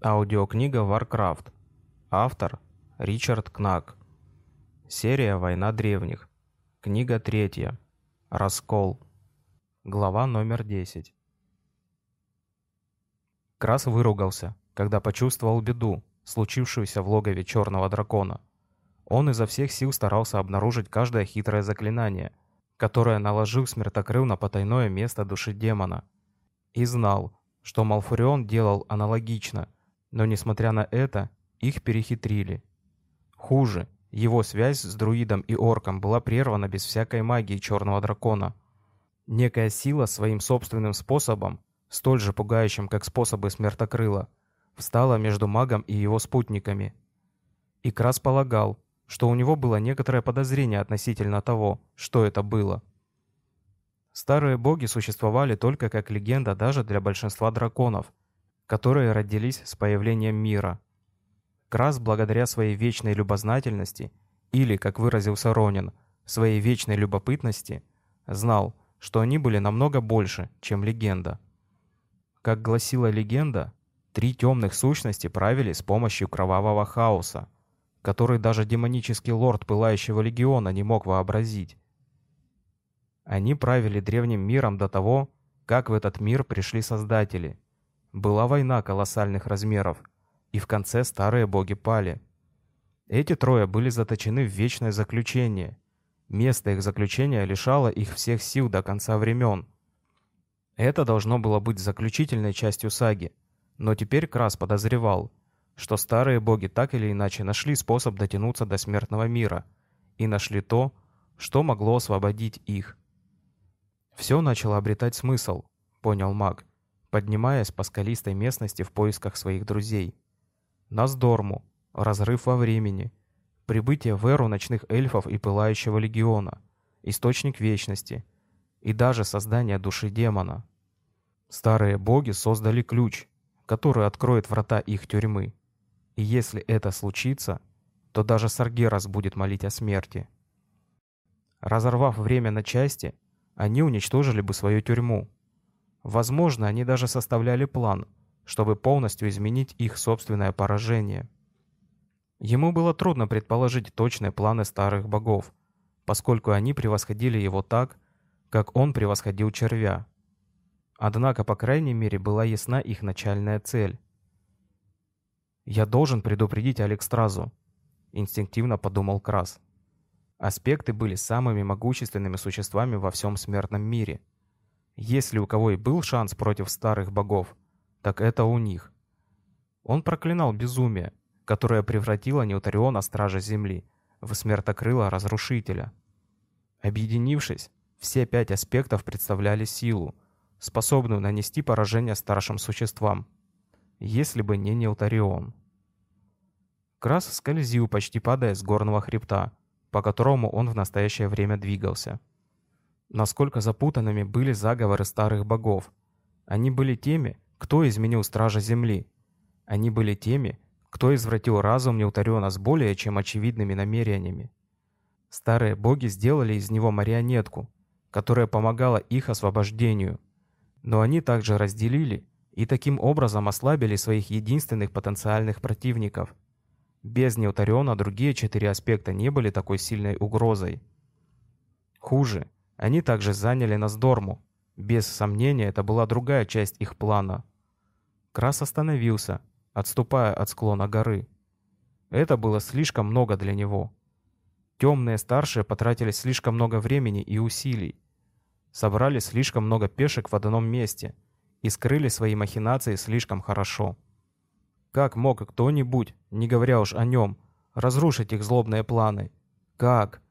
Аудиокнига Warcraft. Автор Ричард Кнак. Серия «Война древних». Книга третья. Раскол. Глава номер 10. Крас выругался, когда почувствовал беду, случившуюся в логове черного дракона. Он изо всех сил старался обнаружить каждое хитрое заклинание, которое наложил смертокрыл на потайное место души демона. И знал, что Малфурион делал аналогично – но, несмотря на это, их перехитрили. Хуже, его связь с друидом и орком была прервана без всякой магии черного дракона. Некая сила своим собственным способом, столь же пугающим, как способы смертокрыла, встала между магом и его спутниками. И Крас полагал, что у него было некоторое подозрение относительно того, что это было. Старые боги существовали только как легенда даже для большинства драконов, которые родились с появлением мира. Крас, благодаря своей вечной любознательности, или, как выразился Ронин, своей вечной любопытности, знал, что они были намного больше, чем легенда. Как гласила легенда, три темных сущности правили с помощью кровавого хаоса, который даже демонический лорд Пылающего Легиона не мог вообразить. Они правили древним миром до того, как в этот мир пришли Создатели – была война колоссальных размеров, и в конце старые боги пали. Эти трое были заточены в вечное заключение. Место их заключения лишало их всех сил до конца времен. Это должно было быть заключительной частью саги, но теперь Крас подозревал, что старые боги так или иначе нашли способ дотянуться до смертного мира и нашли то, что могло освободить их. Все начало обретать смысл, понял маг поднимаясь по скалистой местности в поисках своих друзей. Наздорму, разрыв во времени, прибытие в эру ночных эльфов и пылающего легиона, источник вечности и даже создание души демона. Старые боги создали ключ, который откроет врата их тюрьмы. И если это случится, то даже Саргерас будет молить о смерти. Разорвав время на части, они уничтожили бы свою тюрьму, Возможно, они даже составляли план, чтобы полностью изменить их собственное поражение. Ему было трудно предположить точные планы старых богов, поскольку они превосходили его так, как он превосходил червя. Однако, по крайней мере, была ясна их начальная цель. «Я должен предупредить Алекстразу», — инстинктивно подумал Крас. Аспекты были самыми могущественными существами во всем смертном мире — если у кого и был шанс против старых богов, так это у них. Он проклинал безумие, которое превратило Неутариона Стража Земли в смертокрыла Разрушителя. Объединившись, все пять аспектов представляли силу, способную нанести поражение старшим существам, если бы не Неутарион. Крас скользил, почти падая с горного хребта, по которому он в настоящее время двигался насколько запутанными были заговоры старых богов. Они были теми, кто изменил Стража Земли. Они были теми, кто извратил разум Неутариона с более чем очевидными намерениями. Старые боги сделали из него марионетку, которая помогала их освобождению. Но они также разделили и таким образом ослабили своих единственных потенциальных противников. Без Неутариона другие четыре аспекта не были такой сильной угрозой. Хуже, они также заняли Наздорму. Без сомнения, это была другая часть их плана. Крас остановился, отступая от склона горы. Это было слишком много для него. Темные старшие потратили слишком много времени и усилий. Собрали слишком много пешек в одном месте и скрыли свои махинации слишком хорошо. Как мог кто-нибудь, не говоря уж о нем, разрушить их злобные планы? Как?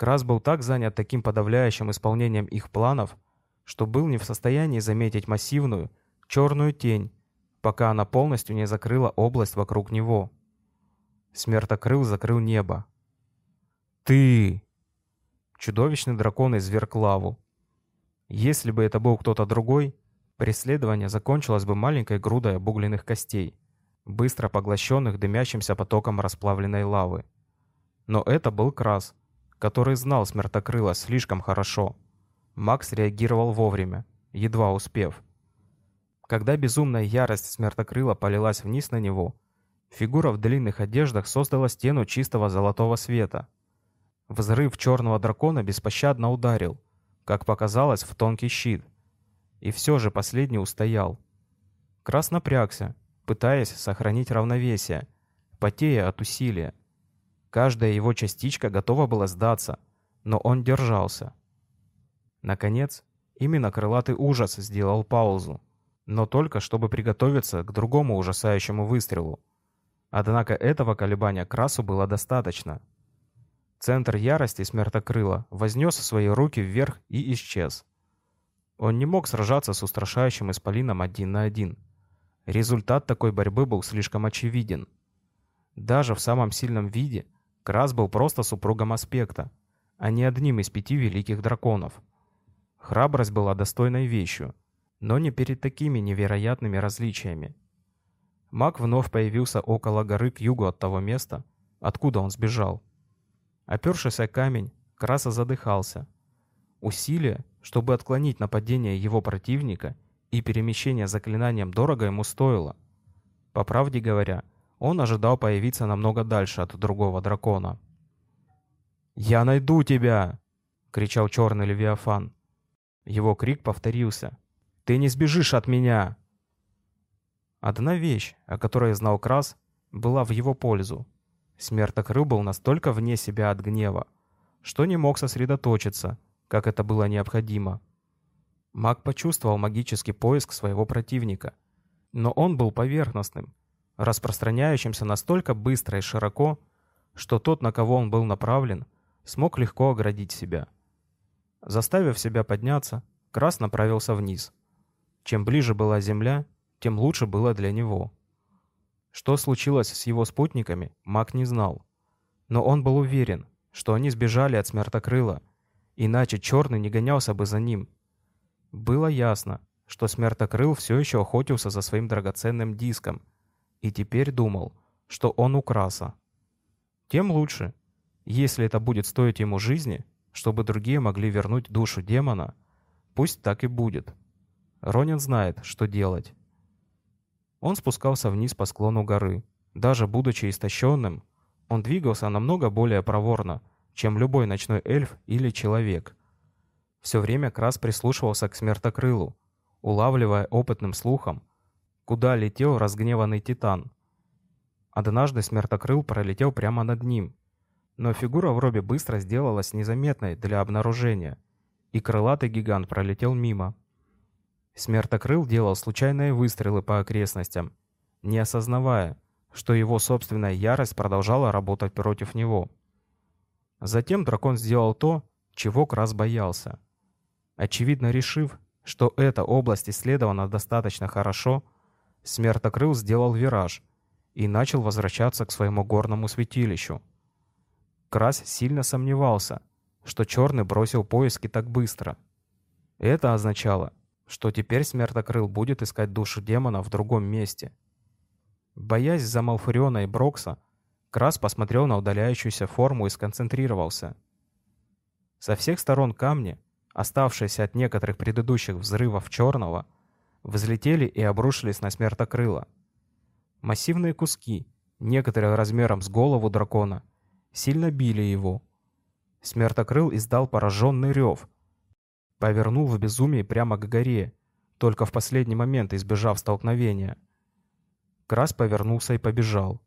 Крас был так занят таким подавляющим исполнением их планов, что был не в состоянии заметить массивную, черную тень, пока она полностью не закрыла область вокруг него. Смертокрыл закрыл небо. «Ты!» Чудовищный дракон изверг лаву. Если бы это был кто-то другой, преследование закончилось бы маленькой грудой обугленных костей, быстро поглощенных дымящимся потоком расплавленной лавы. Но это был Крас, который знал Смертокрыла слишком хорошо. Макс реагировал вовремя, едва успев. Когда безумная ярость смертокрыла полилась вниз на него, фигура в длинных одеждах создала стену чистого золотого света. Взрыв черного дракона беспощадно ударил, как показалось, в тонкий щит. И все же последний устоял. Крас напрягся, пытаясь сохранить равновесие, потея от усилия. Каждая его частичка готова была сдаться, но он держался. Наконец, именно крылатый ужас сделал паузу но только чтобы приготовиться к другому ужасающему выстрелу. Однако этого колебания Красу было достаточно. Центр ярости смертокрыла вознес свои руки вверх и исчез. Он не мог сражаться с устрашающим исполином один на один. Результат такой борьбы был слишком очевиден. Даже в самом сильном виде Крас был просто супругом аспекта, а не одним из пяти великих драконов. Храбрость была достойной вещью, но не перед такими невероятными различиями. Маг вновь появился около горы к югу от того места, откуда он сбежал. Опершись о камень, Краса задыхался. Усилие, чтобы отклонить нападение его противника и перемещение заклинанием дорого ему стоило. По правде говоря, он ожидал появиться намного дальше от другого дракона. «Я найду тебя!» — кричал черный Левиафан. Его крик повторился, ты не сбежишь от меня!» Одна вещь, о которой знал Крас, была в его пользу. Смертокрыл был настолько вне себя от гнева, что не мог сосредоточиться, как это было необходимо. Маг почувствовал магический поиск своего противника, но он был поверхностным, распространяющимся настолько быстро и широко, что тот, на кого он был направлен, смог легко оградить себя. Заставив себя подняться, Крас направился вниз. Чем ближе была Земля, тем лучше было для него. Что случилось с его спутниками, маг не знал. Но он был уверен, что они сбежали от смертокрыла, иначе черный не гонялся бы за ним. Было ясно, что смертокрыл все еще охотился за своим драгоценным диском и теперь думал, что он у краса. Тем лучше. Если это будет стоить ему жизни, чтобы другие могли вернуть душу демона, пусть так и будет. Ронин знает, что делать. Он спускался вниз по склону горы. Даже будучи истощенным, он двигался намного более проворно, чем любой ночной эльф или человек. Все время Крас прислушивался к смертокрылу, улавливая опытным слухом, куда летел разгневанный титан. Однажды смертокрыл пролетел прямо над ним, но фигура в робе быстро сделалась незаметной для обнаружения, и крылатый гигант пролетел мимо. Смертокрыл делал случайные выстрелы по окрестностям, не осознавая, что его собственная ярость продолжала работать против него. Затем дракон сделал то, чего Крас боялся. Очевидно решив, что эта область исследована достаточно хорошо, Смертокрыл сделал вираж и начал возвращаться к своему горному святилищу. Крас сильно сомневался, что Черный бросил поиски так быстро. Это означало, что теперь Смертокрыл будет искать душу демона в другом месте. Боясь за Малфуриона и Брокса, Крас посмотрел на удаляющуюся форму и сконцентрировался. Со всех сторон камни, оставшиеся от некоторых предыдущих взрывов черного, взлетели и обрушились на Смертокрыла. Массивные куски, некоторые размером с голову дракона, сильно били его. Смертокрыл издал пораженный рев — Повернул в безумии прямо к горе, только в последний момент избежав столкновения. Крас повернулся и побежал.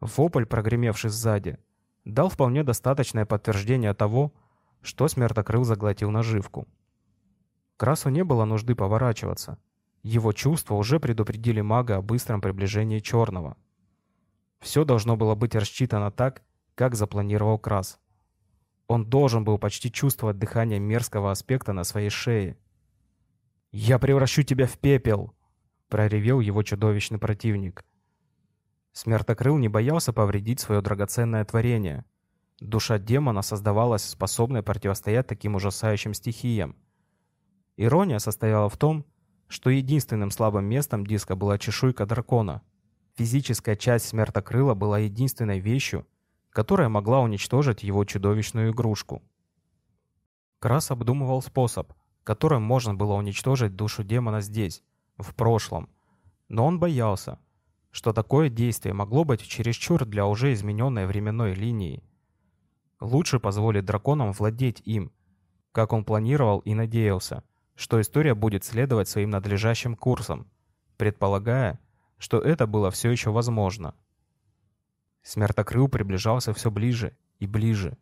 Вопль, прогремевший сзади, дал вполне достаточное подтверждение того, что смертокрыл заглотил наживку. Красу не было нужды поворачиваться. Его чувства уже предупредили мага о быстром приближении черного. Все должно было быть рассчитано так, как запланировал Крас. Он должен был почти чувствовать дыхание мерзкого аспекта на своей шее. «Я превращу тебя в пепел!» — проревел его чудовищный противник. Смертокрыл не боялся повредить свое драгоценное творение. Душа демона создавалась способной противостоять таким ужасающим стихиям. Ирония состояла в том, что единственным слабым местом диска была чешуйка дракона. Физическая часть смертокрыла была единственной вещью, которая могла уничтожить его чудовищную игрушку. Крас обдумывал способ, которым можно было уничтожить душу демона здесь, в прошлом. Но он боялся, что такое действие могло быть чересчур для уже измененной временной линии. Лучше позволить драконам владеть им, как он планировал и надеялся, что история будет следовать своим надлежащим курсом, предполагая, что это было все еще возможно. Смертокрыл приближался все ближе и ближе.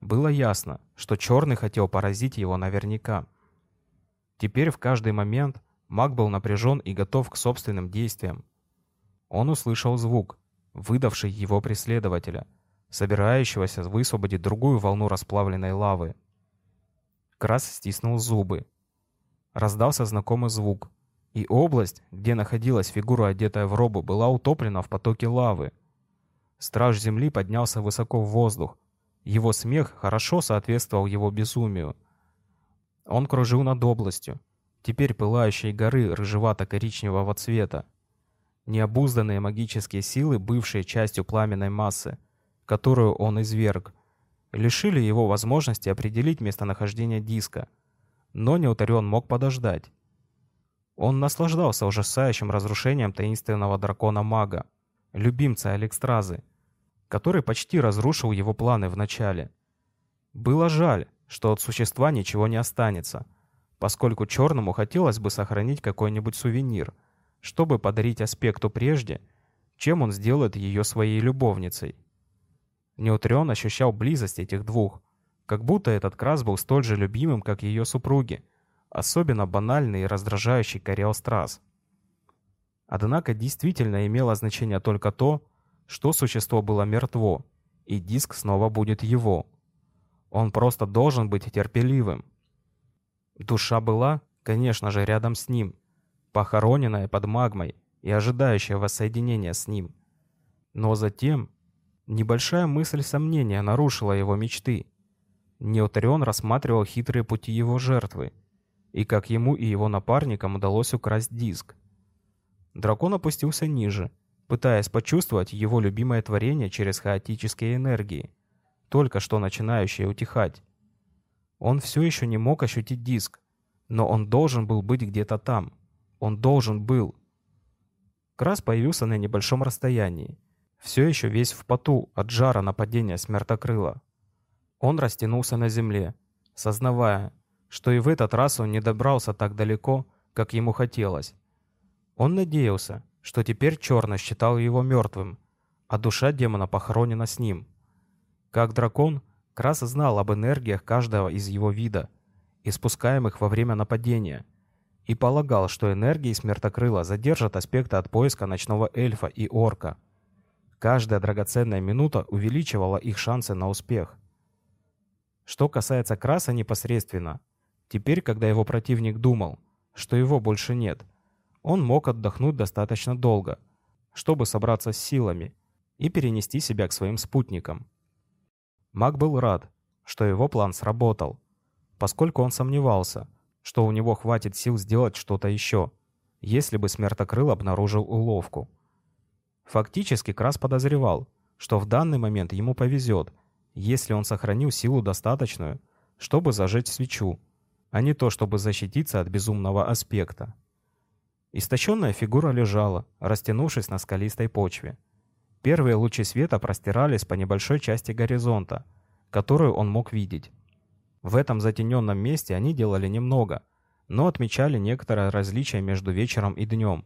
Было ясно, что Черный хотел поразить его наверняка. Теперь в каждый момент маг был напряжен и готов к собственным действиям. Он услышал звук, выдавший его преследователя, собирающегося высвободить другую волну расплавленной лавы. Крас стиснул зубы. Раздался знакомый звук, и область, где находилась фигура, одетая в робу, была утоплена в потоке лавы. Страж земли поднялся высоко в воздух. Его смех хорошо соответствовал его безумию. Он кружил над областью, теперь пылающей горы рыжевато-коричневого цвета. Необузданные магические силы, бывшие частью пламенной массы, которую он изверг, лишили его возможности определить местонахождение диска. Но Неутарион мог подождать. Он наслаждался ужасающим разрушением таинственного дракона-мага, любимца Алекстразы, который почти разрушил его планы в начале. Было жаль, что от существа ничего не останется, поскольку черному хотелось бы сохранить какой-нибудь сувенир, чтобы подарить аспекту прежде, чем он сделает ее своей любовницей. Неутрион ощущал близость этих двух, как будто этот крас был столь же любимым, как ее супруги, особенно банальный и раздражающий Кориал Страс. Однако действительно имело значение только то, что существо было мертво, и диск снова будет его. Он просто должен быть терпеливым. Душа была, конечно же, рядом с ним, похороненная под магмой и ожидающая воссоединения с ним. Но затем небольшая мысль сомнения нарушила его мечты. Неутарион рассматривал хитрые пути его жертвы, и как ему и его напарникам удалось украсть диск. Дракон опустился ниже, пытаясь почувствовать его любимое творение через хаотические энергии, только что начинающие утихать. Он все еще не мог ощутить диск, но он должен был быть где-то там. Он должен был. Крас появился на небольшом расстоянии, все еще весь в поту от жара нападения смертокрыла. Он растянулся на земле, сознавая, что и в этот раз он не добрался так далеко, как ему хотелось. Он надеялся, что теперь Черный считал его мертвым, а душа демона похоронена с ним. Как дракон, Крас знал об энергиях каждого из его вида, испускаемых во время нападения, и полагал, что энергии смертокрыла задержат аспекты от поиска ночного эльфа и орка. Каждая драгоценная минута увеличивала их шансы на успех. Что касается Краса непосредственно, Теперь, когда его противник думал, что его больше нет, он мог отдохнуть достаточно долго, чтобы собраться с силами и перенести себя к своим спутникам. Маг был рад, что его план сработал, поскольку он сомневался, что у него хватит сил сделать что-то еще, если бы Смертокрыл обнаружил уловку. Фактически Крас подозревал, что в данный момент ему повезет, если он сохранил силу достаточную, чтобы зажечь свечу а не то, чтобы защититься от безумного аспекта. Истощенная фигура лежала, растянувшись на скалистой почве. Первые лучи света простирались по небольшой части горизонта, которую он мог видеть. В этом затененном месте они делали немного, но отмечали некоторое различие между вечером и днем.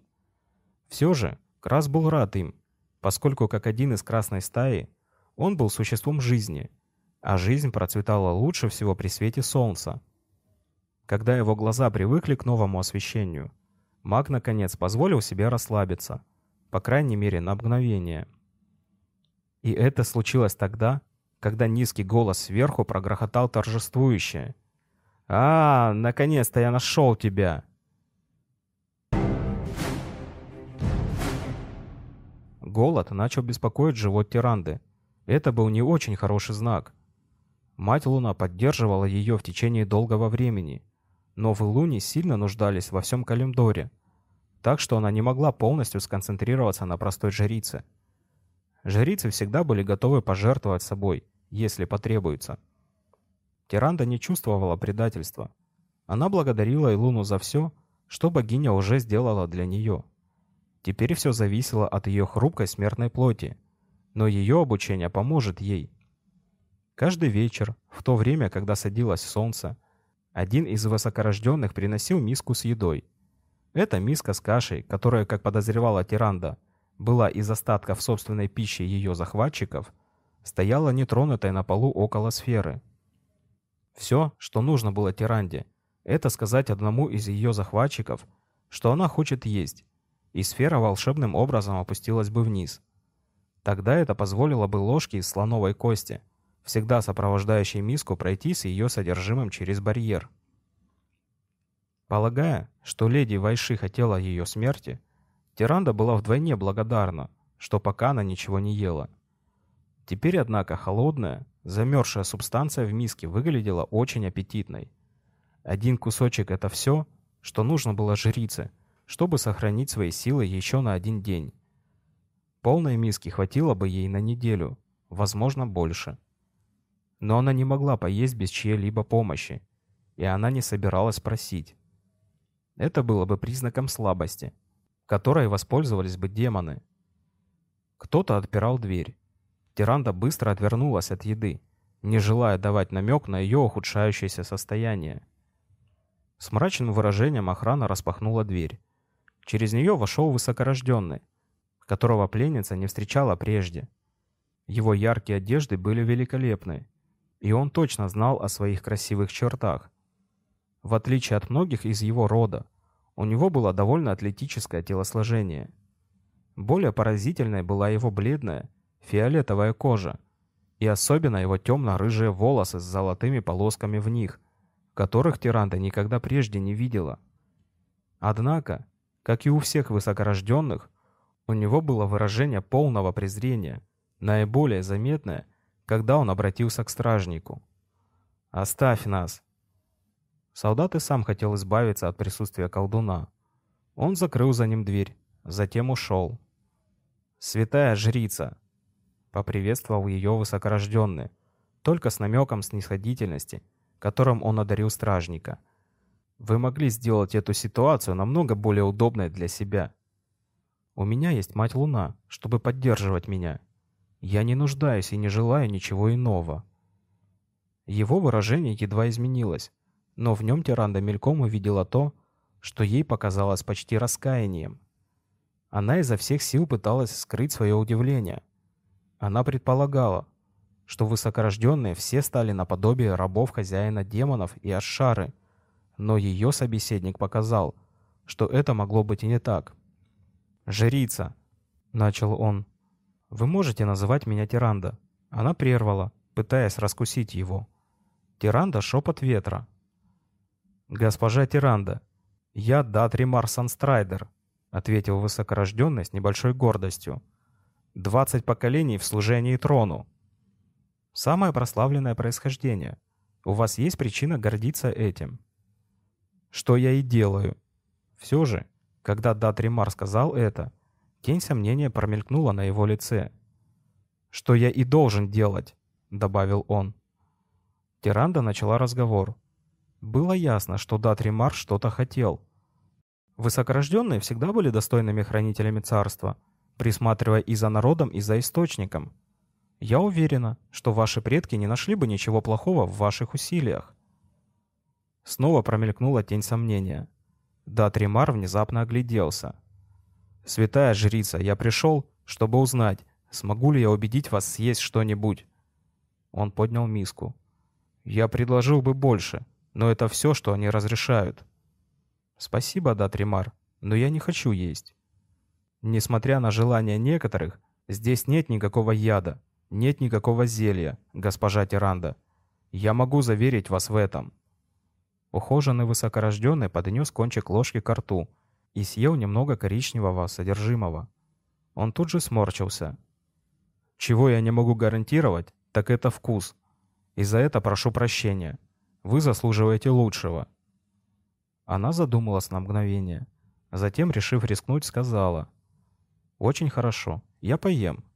Все же, Крас был рад им, поскольку как один из красной стаи, он был существом жизни, а жизнь процветала лучше всего при свете солнца. Когда его глаза привыкли к новому освещению, маг, наконец, позволил себе расслабиться, по крайней мере, на мгновение. И это случилось тогда, когда низкий голос сверху прогрохотал торжествующе. «А, наконец-то я нашел тебя!» Голод начал беспокоить живот Тиранды. Это был не очень хороший знак. Мать Луна поддерживала ее в течение долгого времени — но в Илуне сильно нуждались во всем Калимдоре, так что она не могла полностью сконцентрироваться на простой жрице. Жрицы всегда были готовы пожертвовать собой, если потребуется. Тиранда не чувствовала предательства. Она благодарила Илуну за все, что богиня уже сделала для нее. Теперь все зависело от ее хрупкой смертной плоти, но ее обучение поможет ей. Каждый вечер, в то время, когда садилось солнце, один из высокорожденных приносил миску с едой. Эта миска с кашей, которая, как подозревала Тиранда, была из остатков собственной пищи ее захватчиков, стояла нетронутой на полу около сферы. Все, что нужно было Тиранде, это сказать одному из ее захватчиков, что она хочет есть, и сфера волшебным образом опустилась бы вниз. Тогда это позволило бы ложке из слоновой кости, всегда сопровождающей миску, пройти с ее содержимым через барьер. Полагая, что леди Вайши хотела ее смерти, Тиранда была вдвойне благодарна, что пока она ничего не ела. Теперь, однако, холодная, замерзшая субстанция в миске выглядела очень аппетитной. Один кусочек — это все, что нужно было жрице — чтобы сохранить свои силы еще на один день. Полной миски хватило бы ей на неделю, возможно, больше. Но она не могла поесть без чьей-либо помощи, и она не собиралась просить. Это было бы признаком слабости, которой воспользовались бы демоны. Кто-то отпирал дверь. Тиранда быстро отвернулась от еды, не желая давать намек на ее ухудшающееся состояние. С мрачным выражением охрана распахнула дверь. Через нее вошел высокорожденный, которого пленница не встречала прежде. Его яркие одежды были великолепны, и он точно знал о своих красивых чертах. В отличие от многих из его рода, у него было довольно атлетическое телосложение. Более поразительной была его бледная, фиолетовая кожа, и особенно его темно-рыжие волосы с золотыми полосками в них, которых Тиранда никогда прежде не видела. Однако, как и у всех высокорожденных, у него было выражение полного презрения, наиболее заметное, когда он обратился к стражнику. «Оставь нас!» Солдат и сам хотел избавиться от присутствия колдуна. Он закрыл за ним дверь, затем ушел. «Святая жрица!» — поприветствовал ее высокорожденный, только с намеком снисходительности, которым он одарил стражника — вы могли сделать эту ситуацию намного более удобной для себя. У меня есть мать Луна, чтобы поддерживать меня. Я не нуждаюсь и не желаю ничего иного. Его выражение едва изменилось, но в нем Тиранда мельком увидела то, что ей показалось почти раскаянием. Она изо всех сил пыталась скрыть свое удивление. Она предполагала, что высокорожденные все стали наподобие рабов хозяина демонов и ашары — но ее собеседник показал, что это могло быть и не так. «Жрица!» — начал он. «Вы можете называть меня Тиранда?» Она прервала, пытаясь раскусить его. Тиранда — шепот ветра. «Госпожа Тиранда, я Датримар Санстрайдер», — ответил высокорожденный с небольшой гордостью. «Двадцать поколений в служении трону». «Самое прославленное происхождение. У вас есть причина гордиться этим» что я и делаю. Все же, когда Датримар сказал это, тень сомнения промелькнула на его лице. «Что я и должен делать», — добавил он. Тиранда начала разговор. Было ясно, что Датримар что-то хотел. Высокорожденные всегда были достойными хранителями царства, присматривая и за народом, и за источником. Я уверена, что ваши предки не нашли бы ничего плохого в ваших усилиях. Снова промелькнула тень сомнения. Да, Тримар внезапно огляделся. «Святая жрица, я пришел, чтобы узнать, смогу ли я убедить вас съесть что-нибудь?» Он поднял миску. «Я предложил бы больше, но это все, что они разрешают». «Спасибо, да, Тримар, но я не хочу есть». Несмотря на желания некоторых, здесь нет никакого яда, нет никакого зелья, госпожа Тиранда. Я могу заверить вас в этом. Ухоженный высокорожденный поднес кончик ложки к рту и съел немного коричневого содержимого. Он тут же сморчился. «Чего я не могу гарантировать, так это вкус. И за это прошу прощения. Вы заслуживаете лучшего». Она задумалась на мгновение. Затем, решив рискнуть, сказала. «Очень хорошо. Я поем».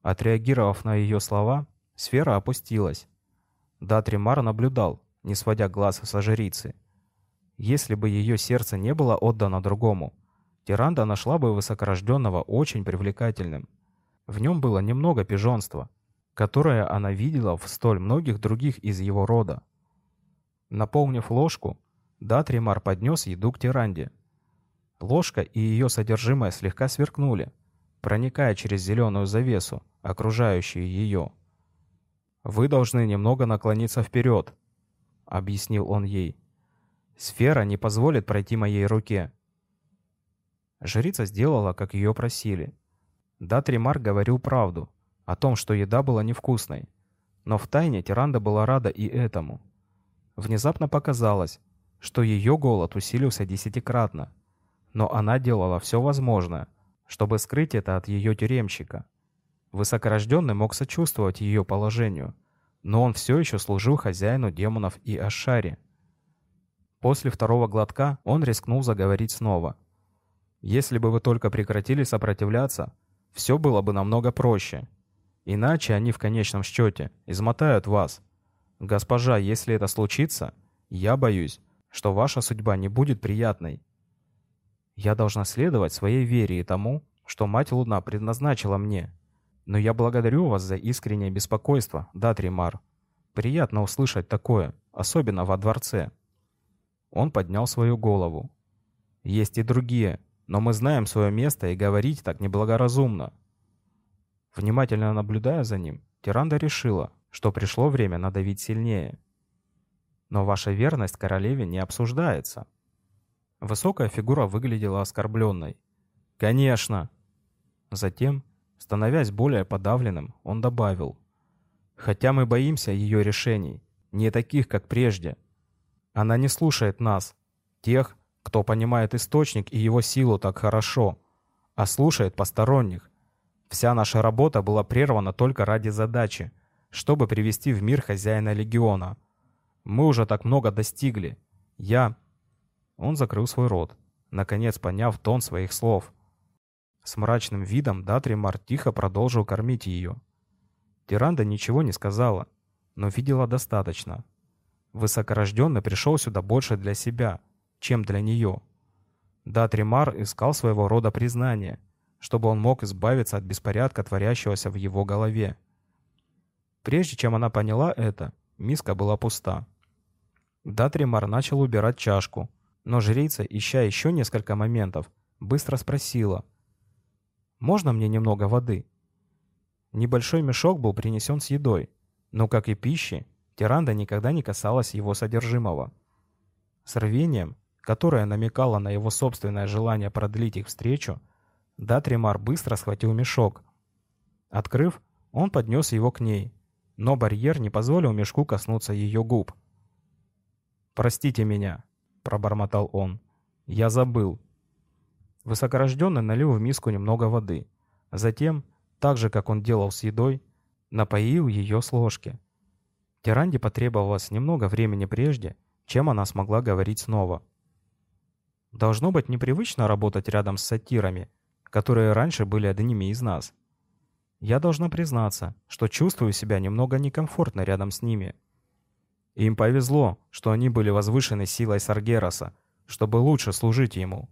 Отреагировав на ее слова, сфера опустилась. Датримар наблюдал, не сводя глаз со жрицы. Если бы ее сердце не было отдано другому, Тиранда нашла бы высокорожденного очень привлекательным. В нем было немного пижонства, которое она видела в столь многих других из его рода. Наполнив ложку, Датримар поднес еду к Тиранде. Ложка и ее содержимое слегка сверкнули, проникая через зеленую завесу, окружающую ее. «Вы должны немного наклониться вперед», — объяснил он ей. «Сфера не позволит пройти моей руке». Жрица сделала, как ее просили. Датримар говорил правду о том, что еда была невкусной. Но втайне Тиранда была рада и этому. Внезапно показалось, что ее голод усилился десятикратно. Но она делала все возможное, чтобы скрыть это от ее тюремщика. Высокорожденный мог сочувствовать ее положению, но он все еще служил хозяину демонов и Ашари. После второго глотка он рискнул заговорить снова. «Если бы вы только прекратили сопротивляться, все было бы намного проще. Иначе они в конечном счете измотают вас. Госпожа, если это случится, я боюсь, что ваша судьба не будет приятной. Я должна следовать своей вере и тому, что Мать Луна предназначила мне. Но я благодарю вас за искреннее беспокойство, Датримар. Приятно услышать такое, особенно во дворце. Он поднял свою голову. Есть и другие, но мы знаем свое место и говорить так неблагоразумно. Внимательно наблюдая за ним, Тиранда решила, что пришло время надавить сильнее. Но ваша верность королеве не обсуждается. Высокая фигура выглядела оскорбленной. «Конечно!» Затем, становясь более подавленным, он добавил. «Хотя мы боимся ее решений, не таких, как прежде. Она не слушает нас, тех, кто понимает источник и его силу так хорошо, а слушает посторонних, Вся наша работа была прервана только ради задачи, чтобы привести в мир хозяина легиона. Мы уже так много достигли. Я...» Он закрыл свой рот, наконец поняв тон своих слов. С мрачным видом Датримар тихо продолжил кормить ее. Тиранда ничего не сказала, но видела достаточно. Высокорожденный пришел сюда больше для себя, чем для нее. Датримар искал своего рода признания — чтобы он мог избавиться от беспорядка, творящегося в его голове. Прежде чем она поняла это, миска была пуста. Датримар начал убирать чашку, но жрица, ища еще несколько моментов, быстро спросила. «Можно мне немного воды?» Небольшой мешок был принесен с едой, но, как и пищи, Тиранда никогда не касалась его содержимого. С рвением, которое намекало на его собственное желание продлить их встречу, Датримар быстро схватил мешок. Открыв, он поднес его к ней, но барьер не позволил мешку коснуться ее губ. «Простите меня», — пробормотал он. «Я забыл». Высокорожденный налил в миску немного воды. Затем, так же, как он делал с едой, напоил ее с ложки. Тиранде потребовалось немного времени прежде, чем она смогла говорить снова. Должно быть непривычно работать рядом с сатирами, которые раньше были одними из нас. Я должна признаться, что чувствую себя немного некомфортно рядом с ними. Им повезло, что они были возвышены силой Саргераса, чтобы лучше служить ему.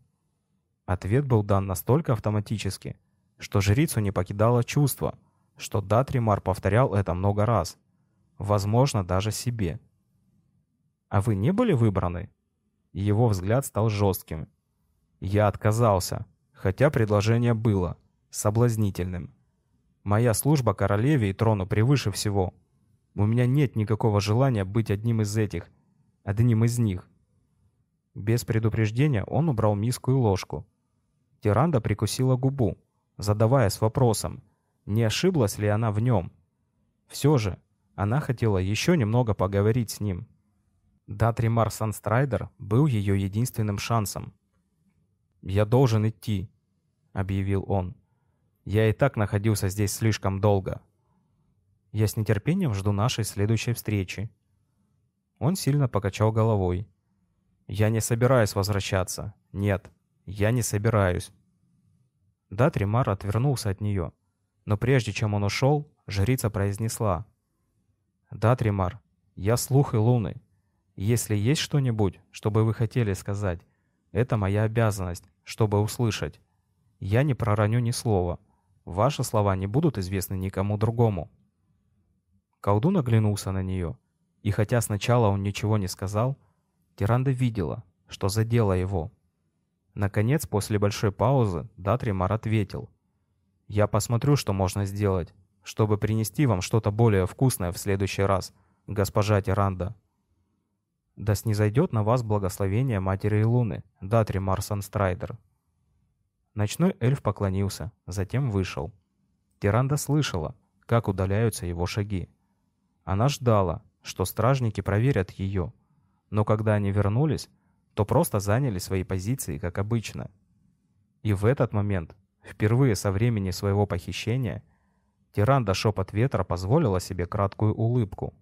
Ответ был дан настолько автоматически, что жрицу не покидало чувство, что Датримар повторял это много раз, возможно, даже себе. «А вы не были выбраны?» Его взгляд стал жестким. «Я отказался», хотя предложение было соблазнительным. Моя служба королеве и трону превыше всего. У меня нет никакого желания быть одним из этих, одним из них. Без предупреждения он убрал миску и ложку. Тиранда прикусила губу, задаваясь вопросом, не ошиблась ли она в нем. Все же, она хотела еще немного поговорить с ним. Датримар Санстрайдер был ее единственным шансом. «Я должен идти», — объявил он. «Я и так находился здесь слишком долго. Я с нетерпением жду нашей следующей встречи». Он сильно покачал головой. «Я не собираюсь возвращаться. Нет, я не собираюсь». Да, Тримар отвернулся от нее. Но прежде чем он ушел, жрица произнесла. «Да, Тримар, я слух и луны. Если есть что-нибудь, что бы вы хотели сказать, это моя обязанность, чтобы услышать. Я не пророню ни слова. Ваши слова не будут известны никому другому». Колдун оглянулся на нее, и хотя сначала он ничего не сказал, Тиранда видела, что задело его. Наконец, после большой паузы, Датримар ответил. «Я посмотрю, что можно сделать, чтобы принести вам что-то более вкусное в следующий раз, госпожа Тиранда». «Да снизойдет на вас благословение Матери Луны, Датримар Санстрайдер». Ночной эльф поклонился, затем вышел. Тиранда слышала, как удаляются его шаги. Она ждала, что стражники проверят ее, но когда они вернулись, то просто заняли свои позиции, как обычно. И в этот момент, впервые со времени своего похищения, Тиранда шепот ветра позволила себе краткую улыбку.